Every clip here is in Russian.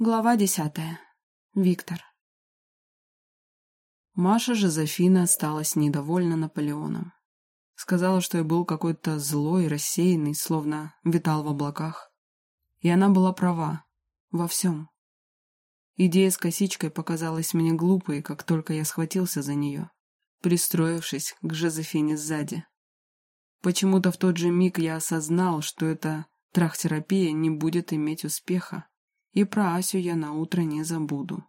Глава десятая. Виктор. Маша Жозефина осталась недовольна Наполеоном. Сказала, что я был какой-то злой, рассеянный, словно витал в облаках. И она была права. Во всем. Идея с косичкой показалась мне глупой, как только я схватился за нее, пристроившись к Жозефине сзади. Почему-то в тот же миг я осознал, что эта трахтерапия не будет иметь успеха и про Асю я на утро не забуду.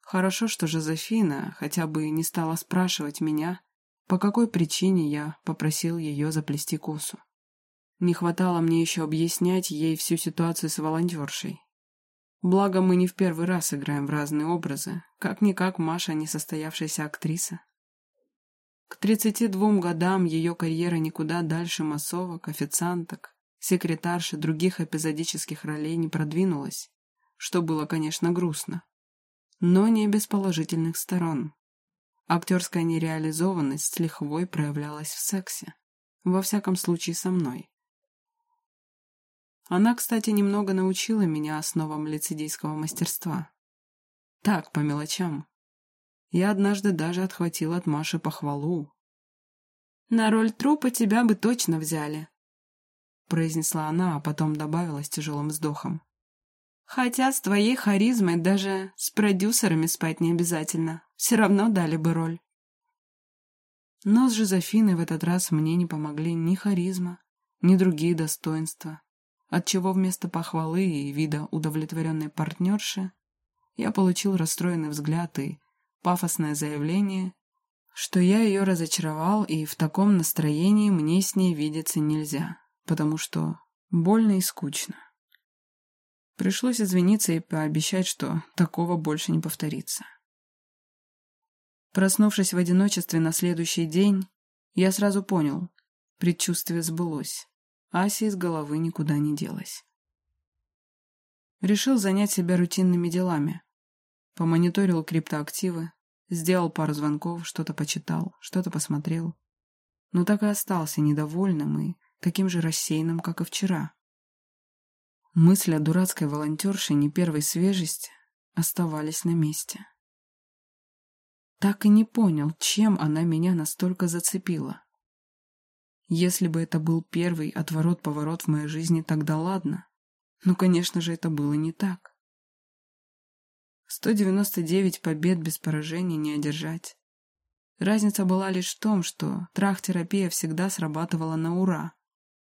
Хорошо, что Жозефина хотя бы не стала спрашивать меня, по какой причине я попросил ее заплести косу. Не хватало мне еще объяснять ей всю ситуацию с волонтершей. Благо, мы не в первый раз играем в разные образы. Как-никак Маша несостоявшаяся актриса. К 32 годам ее карьера никуда дальше массовок, официанток, Секретарша других эпизодических ролей не продвинулась, что было, конечно, грустно. Но не без положительных сторон. Актерская нереализованность с лихвой проявлялась в сексе. Во всяком случае, со мной. Она, кстати, немного научила меня основам лицедейского мастерства. Так, по мелочам. Я однажды даже отхватил от Маши похвалу. «На роль трупа тебя бы точно взяли», произнесла она, а потом добавила с тяжелым вздохом. Хотя с твоей харизмой даже с продюсерами спать не обязательно. Все равно дали бы роль. Но с Жозефиной в этот раз мне не помогли ни харизма, ни другие достоинства, отчего вместо похвалы и вида удовлетворенной партнерши я получил расстроенный взгляд и пафосное заявление, что я ее разочаровал и в таком настроении мне с ней видеться нельзя потому что больно и скучно. Пришлось извиниться и пообещать, что такого больше не повторится. Проснувшись в одиночестве на следующий день, я сразу понял, предчувствие сбылось. Ася из головы никуда не делась. Решил занять себя рутинными делами. Помониторил криптоактивы, сделал пару звонков, что-то почитал, что-то посмотрел. Но так и остался недовольным и таким же рассеянным, как и вчера. Мысли о дурацкой волонтерше не первой свежести оставались на месте. Так и не понял, чем она меня настолько зацепила. Если бы это был первый отворот-поворот в моей жизни, тогда ладно. Но, конечно же, это было не так. 199 побед без поражений не одержать. Разница была лишь в том, что трах-терапия всегда срабатывала на ура.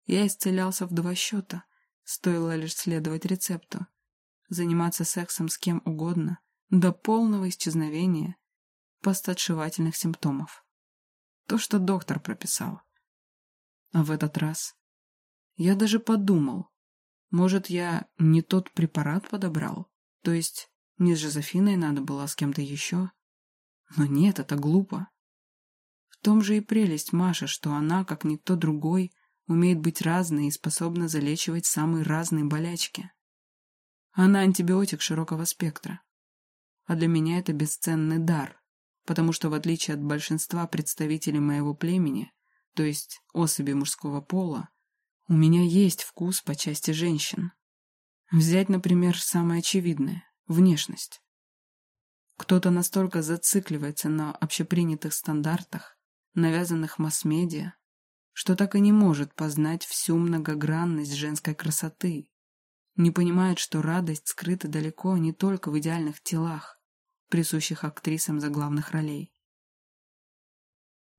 Я исцелялся в два счета, стоило лишь следовать рецепту. Заниматься сексом с кем угодно, до полного исчезновения постотшивательных симптомов. То, что доктор прописал. А в этот раз я даже подумал, может, я не тот препарат подобрал? То есть не с Жозефиной надо было, а с кем-то еще? Но нет, это глупо. В том же и прелесть Маши, что она, как никто другой, умеет быть разной и способна залечивать самые разные болячки. Она антибиотик широкого спектра. А для меня это бесценный дар, потому что в отличие от большинства представителей моего племени, то есть особи мужского пола, у меня есть вкус по части женщин. Взять, например, самое очевидное – внешность. Кто-то настолько зацикливается на общепринятых стандартах, навязанных масс-медиа, что так и не может познать всю многогранность женской красоты, не понимает, что радость скрыта далеко не только в идеальных телах, присущих актрисам за главных ролей.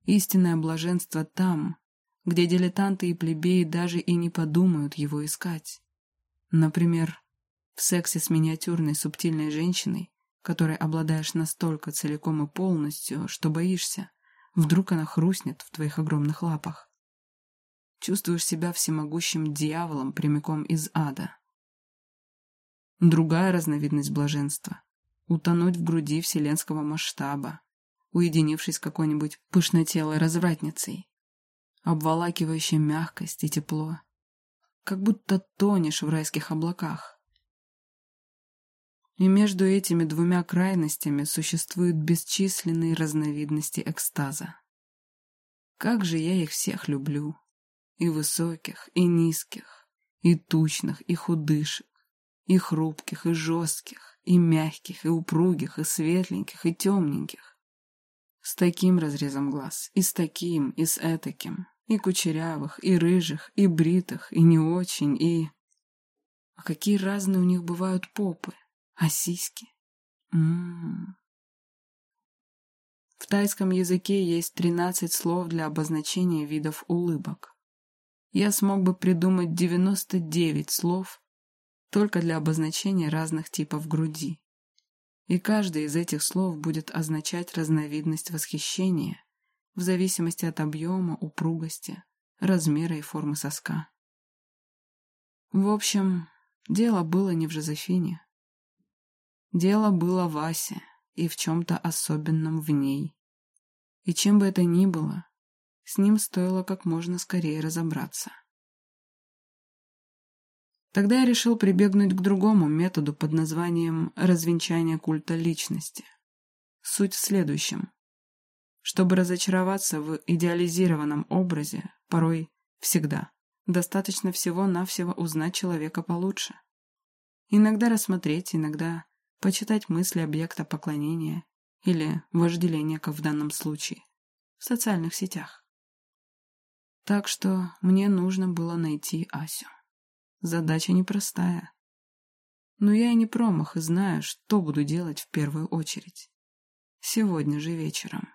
Истинное блаженство там, где дилетанты и плебеи даже и не подумают его искать. Например, в сексе с миниатюрной субтильной женщиной, которой обладаешь настолько целиком и полностью, что боишься, вдруг она хрустнет в твоих огромных лапах. Чувствуешь себя всемогущим дьяволом прямиком из ада. Другая разновидность блаженства — утонуть в груди вселенского масштаба, уединившись какой-нибудь пышнотелой развратницей, обволакивающей мягкость и тепло, как будто тонешь в райских облаках. И между этими двумя крайностями существуют бесчисленные разновидности экстаза. Как же я их всех люблю! И высоких, и низких, и тучных, и худышек, И хрупких, и жестких, и мягких, и упругих, и светленьких, и темненьких. С таким разрезом глаз, и с таким, и с этаким, и кучерявых, и рыжих, и бритых, и не очень, и... А какие разные у них бывают попы, а сиськи. М -м -м. В тайском языке есть 13 слов для обозначения видов улыбок. Я смог бы придумать 99 слов только для обозначения разных типов груди. И каждый из этих слов будет означать разновидность восхищения в зависимости от объема, упругости, размера и формы соска. В общем, дело было не в Жозефине. Дело было в Васе и в чем-то особенном в ней. И чем бы это ни было, с ним стоило как можно скорее разобраться. Тогда я решил прибегнуть к другому методу под названием развенчание культа личности. Суть в следующем. Чтобы разочароваться в идеализированном образе, порой всегда, достаточно всего-навсего узнать человека получше. Иногда рассмотреть, иногда почитать мысли объекта поклонения или вожделения, как в данном случае, в социальных сетях. Так что мне нужно было найти Асю. Задача непростая. Но я и не промах и знаю, что буду делать в первую очередь. Сегодня же вечером.